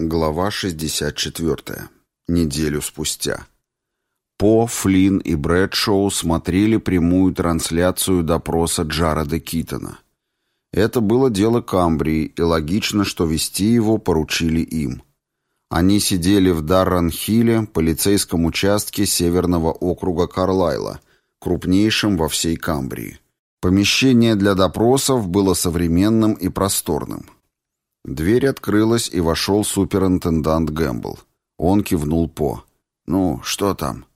Глава 64. Неделю спустя. По, Флинн и Брэдшоу смотрели прямую трансляцию допроса Джареда Китона. Это было дело Камбрии, и логично, что вести его поручили им. Они сидели в Дарран-Хилле, полицейском участке Северного округа Карлайла, крупнейшем во всей Камбрии. Помещение для допросов было современным и просторным. Дверь открылась, и вошел суперинтендант Гэмбл. Он кивнул По. «Ну, что там?»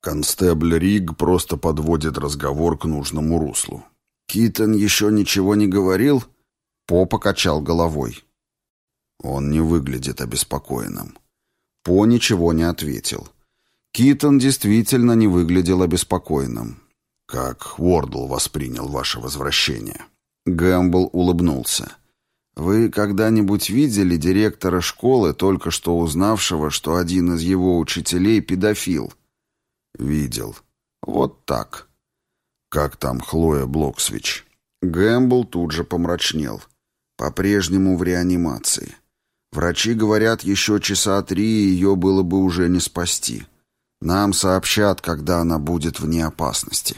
Констебль Риг просто подводит разговор к нужному руслу. «Китон еще ничего не говорил?» По покачал головой. Он не выглядит обеспокоенным. По ничего не ответил. Китон действительно не выглядел обеспокоенным. «Как Уордл воспринял ваше возвращение?» Гэмбл улыбнулся. Вы когда-нибудь видели директора школы, только что узнавшего, что один из его учителей педофил? Видел. Вот так. Как там Хлоя Блоксвич? Гэмбл тут же помрачнел. По-прежнему в реанимации. Врачи говорят, еще часа три ее было бы уже не спасти. Нам сообщат, когда она будет вне опасности.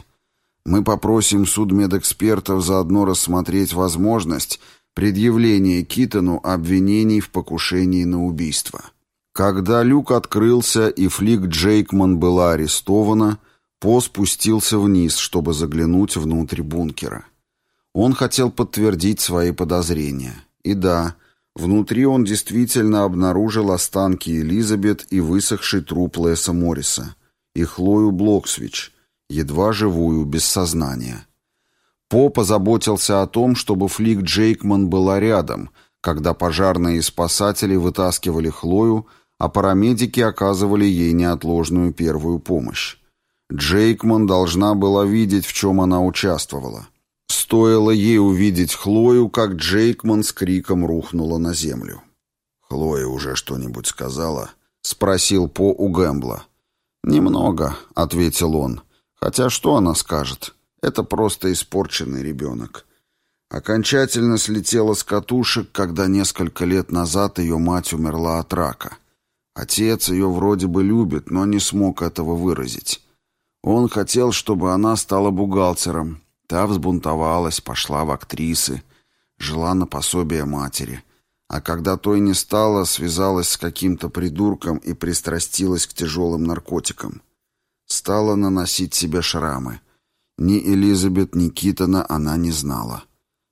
Мы попросим судмедэкспертов заодно рассмотреть возможность предъявление Китону обвинений в покушении на убийство. Когда люк открылся и флик Джейкман была арестована, По спустился вниз, чтобы заглянуть внутрь бункера. Он хотел подтвердить свои подозрения. И да, внутри он действительно обнаружил останки Элизабет и высохший труп Леса Морриса, и Хлою Блоксвич, едва живую, без сознания. По позаботился о том, чтобы флик Джейкман была рядом, когда пожарные и спасатели вытаскивали Хлою, а парамедики оказывали ей неотложную первую помощь. Джейкман должна была видеть, в чем она участвовала. Стоило ей увидеть Хлою, как Джейкман с криком рухнула на землю. «Хлоя уже что-нибудь сказала?» — спросил По у Гэмбла. «Немного», — ответил он. «Хотя что она скажет?» Это просто испорченный ребенок. Окончательно слетела с катушек, когда несколько лет назад ее мать умерла от рака. Отец ее вроде бы любит, но не смог этого выразить. Он хотел, чтобы она стала бухгалтером. Та взбунтовалась, пошла в актрисы, жила на пособие матери. А когда той не стало, связалась с каким-то придурком и пристрастилась к тяжелым наркотикам. Стала наносить себе шрамы — ни Элизабет, ни Китона она не знала.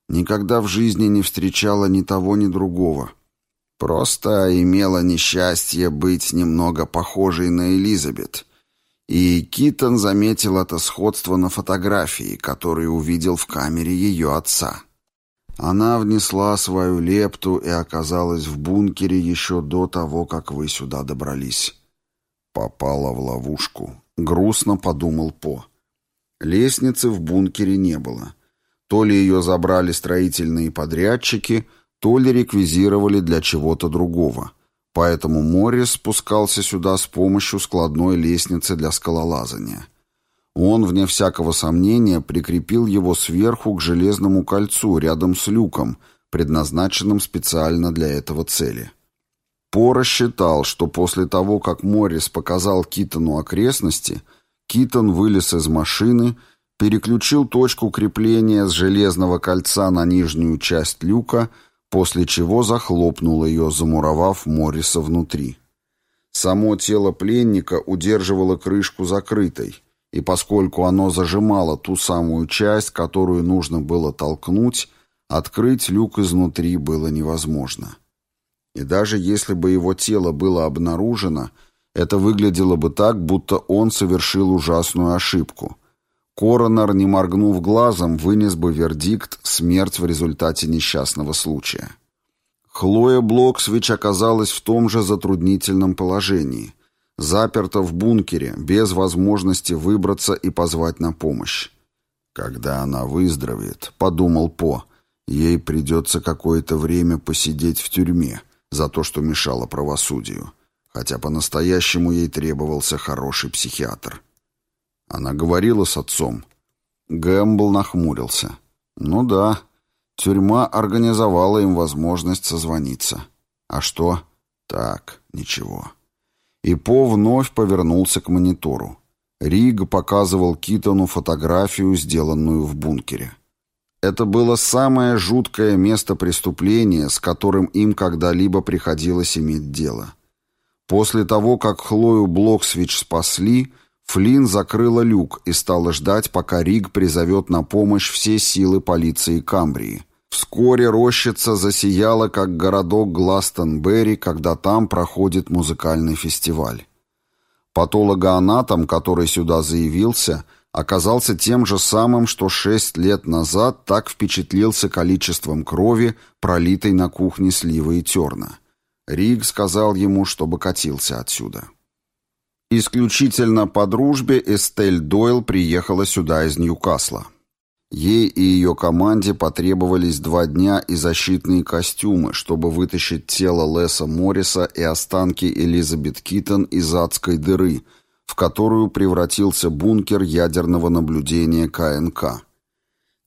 Никогда в жизни не встречала ни того, ни другого. Просто имела несчастье быть немного похожей на Элизабет. И Китон заметил это сходство на фотографии, которую увидел в камере ее отца. Она внесла свою лепту и оказалась в бункере еще до того, как вы сюда добрались. Попала в ловушку. Грустно подумал По. Лестницы в бункере не было. То ли ее забрали строительные подрядчики, то ли реквизировали для чего-то другого. Поэтому Моррис спускался сюда с помощью складной лестницы для скалолазания. Он, вне всякого сомнения, прикрепил его сверху к железному кольцу рядом с люком, предназначенным специально для этого цели. По считал, что после того, как Моррис показал Китону окрестности – Китон вылез из машины, переключил точку крепления с железного кольца на нижнюю часть люка, после чего захлопнул ее, замуровав Морриса внутри. Само тело пленника удерживало крышку закрытой, и поскольку оно зажимало ту самую часть, которую нужно было толкнуть, открыть люк изнутри было невозможно. И даже если бы его тело было обнаружено – это выглядело бы так, будто он совершил ужасную ошибку. Коронер, не моргнув глазом, вынес бы вердикт «смерть в результате несчастного случая». Хлоя Блоксвич оказалась в том же затруднительном положении. Заперта в бункере, без возможности выбраться и позвать на помощь. «Когда она выздоровеет», — подумал По, — «ей придется какое-то время посидеть в тюрьме за то, что мешало правосудию» хотя по-настоящему ей требовался хороший психиатр. Она говорила с отцом. Гэмбл нахмурился. «Ну да, тюрьма организовала им возможность созвониться. А что? Так, ничего. И По вновь повернулся к монитору. Риг показывал Китону фотографию, сделанную в бункере. Это было самое жуткое место преступления, с которым им когда-либо приходилось иметь дело. После того, как Хлою Блоксвич спасли, Флинн закрыла люк и стала ждать, пока Риг призовет на помощь все силы полиции Камбрии. Вскоре рощица засияла, как городок Гластонберри, когда там проходит музыкальный фестиваль. Патологоанатом, который сюда заявился, оказался тем же самым, что шесть лет назад так впечатлился количеством крови, пролитой на кухне сливы и терна. Риг сказал ему, чтобы катился отсюда. Исключительно по дружбе Эстель Дойл приехала сюда из Ньюкасла. Ей и ее команде потребовались два дня и защитные костюмы, чтобы вытащить тело Леса Морриса и останки Элизабет Китон из адской дыры, в которую превратился бункер ядерного наблюдения КНК.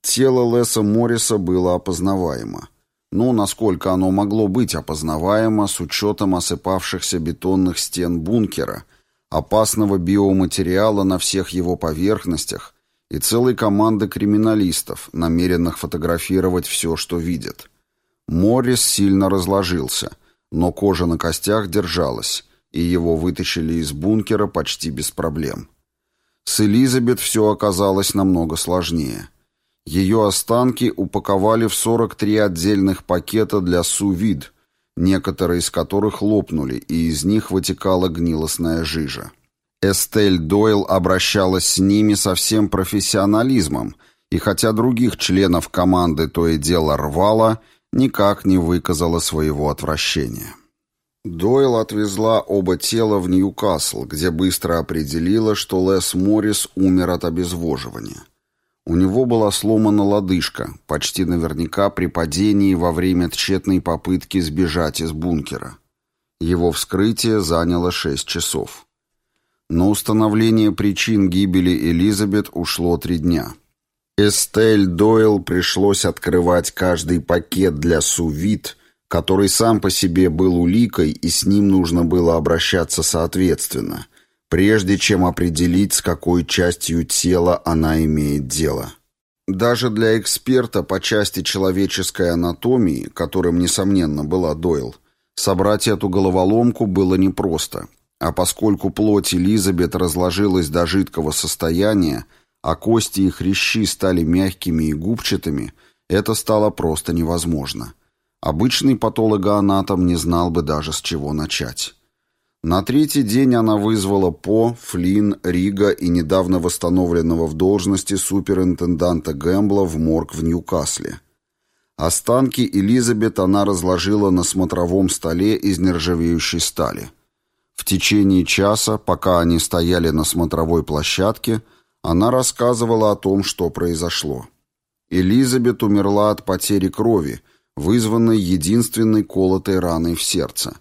Тело Леса Морриса было опознаваемо. Ну, насколько оно могло быть опознаваемо с учетом осыпавшихся бетонных стен бункера, опасного биоматериала на всех его поверхностях, и целой команды криминалистов, намеренных фотографировать все, что видят. Моррис сильно разложился, но кожа на костях держалась, и его вытащили из бункера почти без проблем. С Элизабет все оказалось намного сложнее. Ее останки упаковали в 43 отдельных пакета для сувид, некоторые из которых лопнули, и из них вытекала гнилостная жижа. Эстель Дойл обращалась с ними со всем профессионализмом, и хотя других членов команды то и дело рвало, никак не выказала своего отвращения. Дойл отвезла оба тела в Ньюкасл, где быстро определила, что Лес Моррис умер от обезвоживания. У него была сломана лодыжка, почти наверняка при падении во время тщетной попытки сбежать из бункера. Его вскрытие заняло шесть часов. На установление причин гибели Элизабет ушло три дня. Эстель Дойл пришлось открывать каждый пакет для сувит, который сам по себе был уликой, и с ним нужно было обращаться соответственно, прежде чем определить, с какой частью тела она имеет дело. Даже для эксперта по части человеческой анатомии, которым, несомненно, была Дойл, собрать эту головоломку было непросто – а поскольку плоть Элизабет разложилась до жидкого состояния, а кости и хрящи стали мягкими и губчатыми, это стало просто невозможно. Обычный патологоанатом не знал бы даже с чего начать. На третий день она вызвала По, Флинн, Рига и недавно восстановленного в должности суперинтенданта Гэмбла в морг в Ньюкасле. Останки Элизабет она разложила на смотровом столе из нержавеющей стали – в течение часа, пока они стояли на смотровой площадке, она рассказывала о том, что произошло. Элизабет умерла от потери крови, вызванной единственной колотой раной в сердце.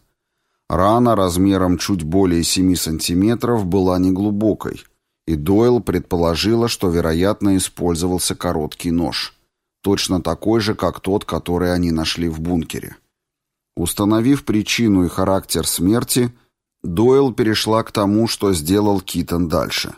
Рана размером чуть более 7 сантиметров была неглубокой, и Дойл предположила, что, вероятно, использовался короткий нож, точно такой же, как тот, который они нашли в бункере. Установив причину и характер смерти, Дойл перешла к тому, что сделал Китон дальше.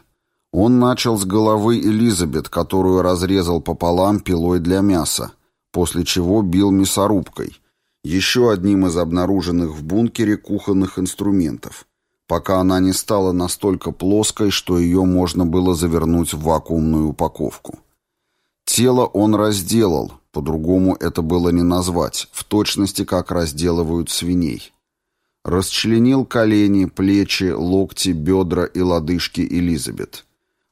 Он начал с головы Элизабет, которую разрезал пополам пилой для мяса, после чего бил мясорубкой, еще одним из обнаруженных в бункере кухонных инструментов, пока она не стала настолько плоской, что ее можно было завернуть в вакуумную упаковку. Тело он разделал, по-другому это было не назвать, в точности как разделывают свиней. Расчленил колени, плечи, локти, бедра и лодыжки Элизабет.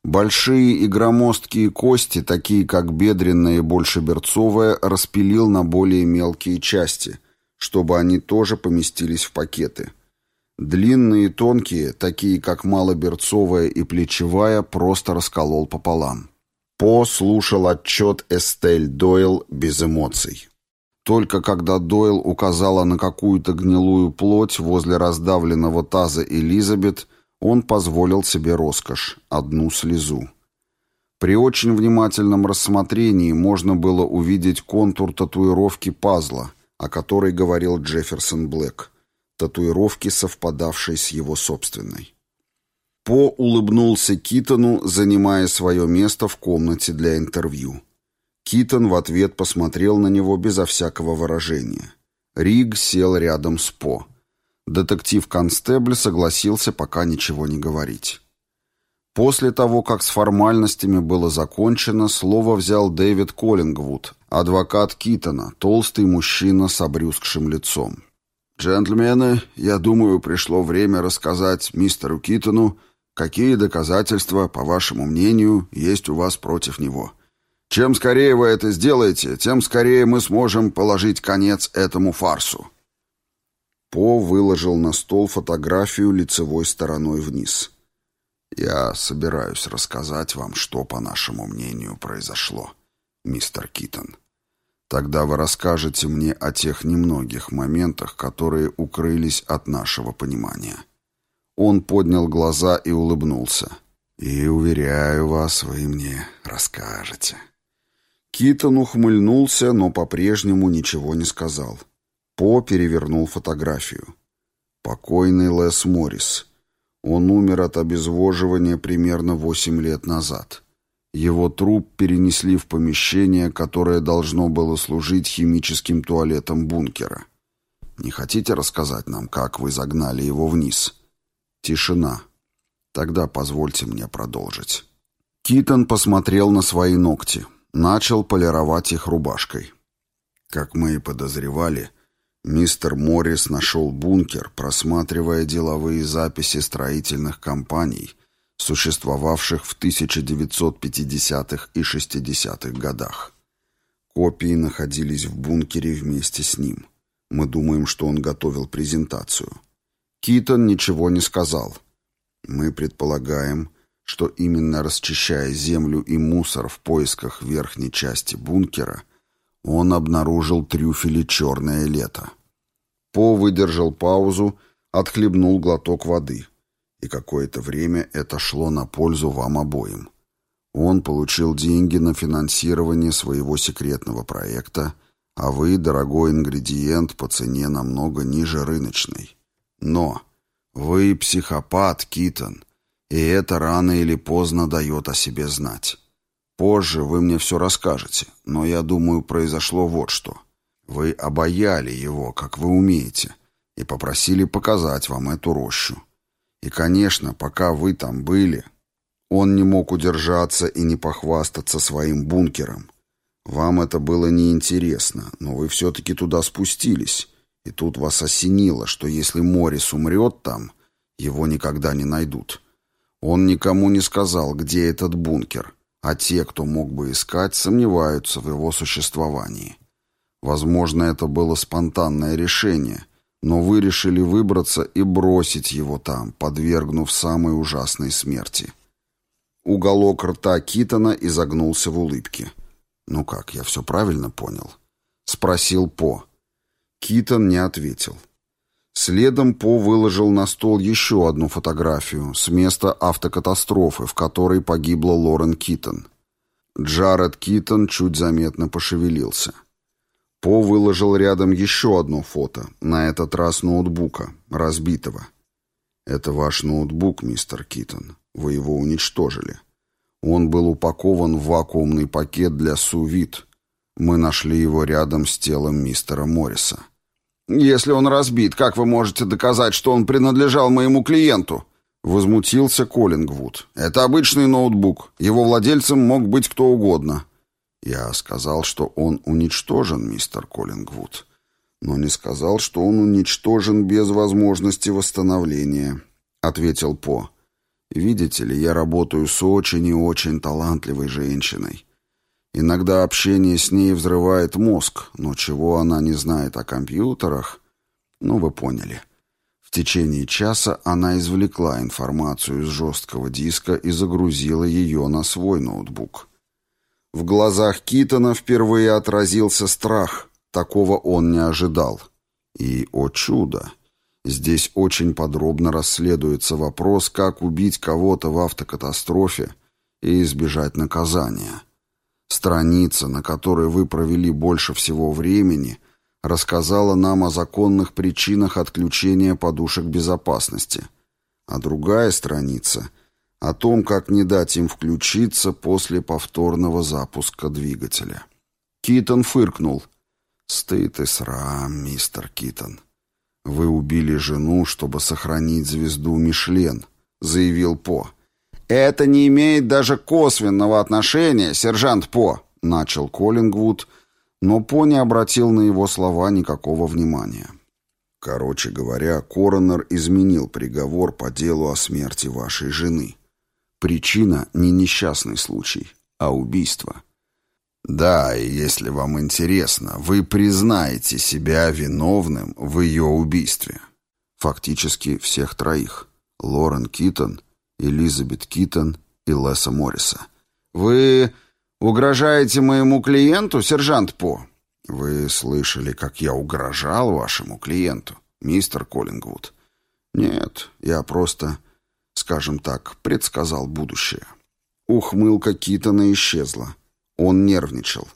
Большие и громоздкие кости, такие как бедренная и большеберцовая, распилил на более мелкие части, чтобы они тоже поместились в пакеты. Длинные и тонкие, такие как малоберцовая и плечевая, просто расколол пополам. По слушал отчет Эстель Дойл без эмоций. Только когда Дойл указала на какую-то гнилую плоть возле раздавленного таза Элизабет, он позволил себе роскошь — одну слезу. При очень внимательном рассмотрении можно было увидеть контур татуировки пазла, о которой говорил Джефферсон Блэк. татуировки, совпадавшей с его собственной. По улыбнулся Китону, занимая свое место в комнате для интервью. Китон в ответ посмотрел на него безо всякого выражения. Риг сел рядом с По. Детектив-констебль согласился пока ничего не говорить. После того, как с формальностями было закончено, слово взял Дэвид Коллингвуд, адвокат Китона, толстый мужчина с обрюзгшим лицом. «Джентльмены, я думаю, пришло время рассказать мистеру Китону, какие доказательства, по вашему мнению, есть у вас против него. Чем скорее вы это сделаете, тем скорее мы сможем положить конец этому фарсу». По выложил на стол фотографию лицевой стороной вниз. «Я собираюсь рассказать вам, что, по нашему мнению, произошло, мистер Китон. Тогда вы расскажете мне о тех немногих моментах, которые укрылись от нашего понимания». Он поднял глаза и улыбнулся. «И, уверяю вас, вы мне расскажете». Китон ухмыльнулся, но по-прежнему ничего не сказал. По перевернул фотографию. Покойный Лес Моррис. Он умер от обезвоживания примерно восемь лет назад. Его труп перенесли в помещение, которое должно было служить химическим туалетом бункера. Не хотите рассказать нам, как вы загнали его вниз? Тишина. Тогда позвольте мне продолжить. Китон посмотрел на свои ногти. Начал полировать их рубашкой. Как мы и подозревали, Мистер Моррис нашел бункер, просматривая деловые записи строительных компаний, существовавших в 1950-х и 60-х годах. Копии находились в бункере вместе с ним. Мы думаем, что он готовил презентацию. Китон ничего не сказал. Мы предполагаем, что именно расчищая землю и мусор в поисках верхней части бункера – он обнаружил трюфели «Черное лето». По выдержал паузу, отхлебнул глоток воды. И какое-то время это шло на пользу вам обоим. Он получил деньги на финансирование своего секретного проекта, а вы, дорогой ингредиент, по цене намного ниже рыночной. Но вы психопат, Китон, и это рано или поздно дает о себе знать. Позже вы мне все расскажете, но я думаю, произошло вот что. Вы обаяли его, как вы умеете, и попросили показать вам эту рощу. И, конечно, пока вы там были, он не мог удержаться и не похвастаться своим бункером. Вам это было неинтересно, но вы все-таки туда спустились, и тут вас осенило, что если Морис умрет там, его никогда не найдут. Он никому не сказал, где этот бункер, а те, кто мог бы искать, сомневаются в его существовании. Возможно, это было спонтанное решение, но вы решили выбраться и бросить его там, подвергнув самой ужасной смерти. Уголок рта Китона изогнулся в улыбке. «Ну как, я все правильно понял?» — спросил По. Китон не ответил. Следом По выложил на стол еще одну фотографию с места автокатастрофы, в которой погибла Лорен Китон. Джаред Китон чуть заметно пошевелился. По выложил рядом еще одно фото, на этот раз ноутбука, разбитого. «Это ваш ноутбук, мистер Китон. Вы его уничтожили. Он был упакован в вакуумный пакет для сувит. Мы нашли его рядом с телом мистера Морриса». «Если он разбит, как вы можете доказать, что он принадлежал моему клиенту?» Возмутился Коллингвуд. «Это обычный ноутбук. Его владельцем мог быть кто угодно». Я сказал, что он уничтожен, мистер Коллингвуд, но не сказал, что он уничтожен без возможности восстановления, ответил По. Видите ли, я работаю с очень и очень талантливой женщиной. Иногда общение с ней взрывает мозг, но чего она не знает о компьютерах, ну, вы поняли. В течение часа она извлекла информацию из жесткого диска и загрузила ее на свой ноутбук. В глазах Китона впервые отразился страх, такого он не ожидал. И, о чудо, здесь очень подробно расследуется вопрос, как убить кого-то в автокатастрофе и избежать наказания. Страница, на которой вы провели больше всего времени, рассказала нам о законных причинах отключения подушек безопасности, а другая страница — о том, как не дать им включиться после повторного запуска двигателя. Китон фыркнул. «Стыд и срам, мистер Китон. Вы убили жену, чтобы сохранить звезду Мишлен», — заявил По. «Это не имеет даже косвенного отношения, сержант По», — начал Коллингвуд, но По не обратил на его слова никакого внимания. Короче говоря, коронер изменил приговор по делу о смерти вашей жены. Причина не несчастный случай, а убийство. Да, и если вам интересно, вы признаете себя виновным в ее убийстве. Фактически всех троих. Лорен Китон, Элизабет Китон и Леса Морриса. Вы угрожаете моему клиенту, сержант По? Вы слышали, как я угрожал вашему клиенту, мистер Коллингвуд? Нет, я просто скажем так, предсказал будущее. Ухмылка Китона исчезла. Он нервничал.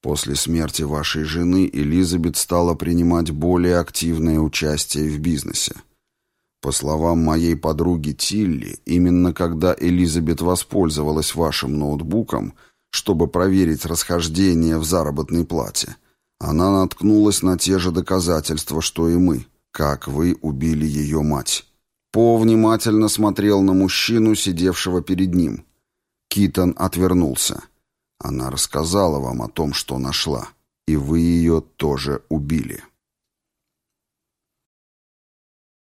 После смерти вашей жены Элизабет стала принимать более активное участие в бизнесе. По словам моей подруги Тилли, именно когда Элизабет воспользовалась вашим ноутбуком, чтобы проверить расхождение в заработной плате, она наткнулась на те же доказательства, что и мы, как вы убили ее мать. По внимательно смотрел на мужчину, сидевшего перед ним. Китон отвернулся. Она рассказала вам о том, что нашла, и вы ее тоже убили.